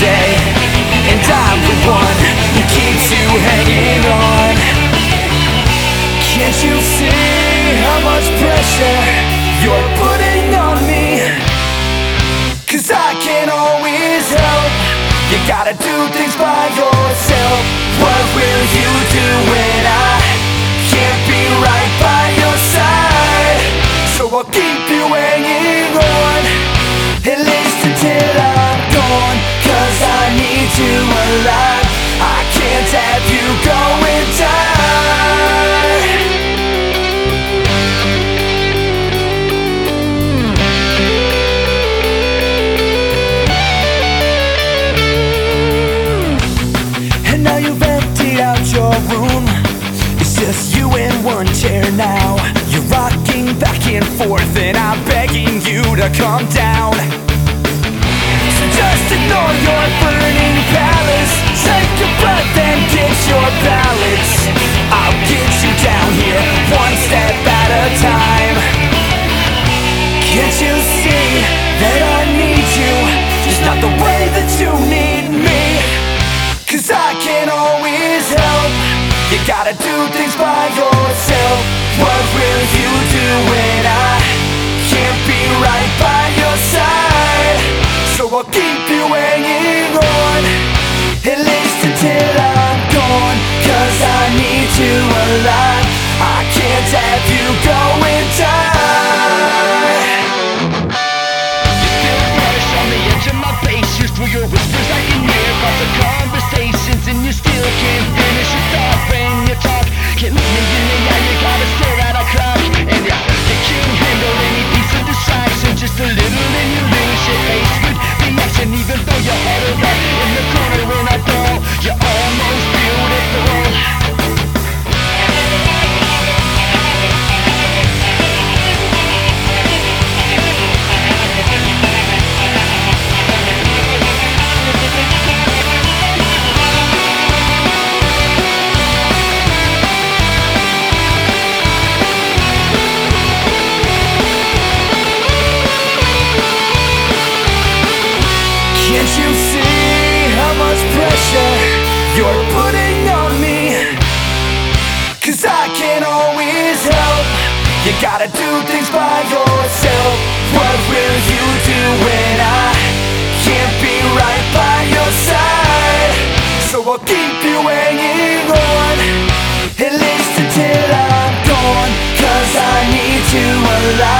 day And I'm the one who keeps you hanging on Can't you see how much pressure you're putting on me? Cause I can't always help You gotta do things by yourself What will you do when I can't be right by your side? So I'll keep you hanging just you in one chair now. You're rocking back and forth And I'm begging you to calm down. So just ignore your burning palace. Take a breath and get your balance. I'll get you down here One step at a time. Can't you see that I need you? Just not the way that you need me. Cause I can't always gotta do things by yourself. What will you do when I can't be right by your side? So I'll keep you hanging on At least until I'm gone. Cause I need you alive I can't have you go and die. You feel fresh on the edge of my face. Just through your whispers I can hear Lots of conversations And you still can't the eye, you pressure you're putting on me. Cause I can't always help. You gotta do things by yourself. What will you do when I can't be right by your side? So I'll keep you hanging on At least until I'm gone. Cause I need you alive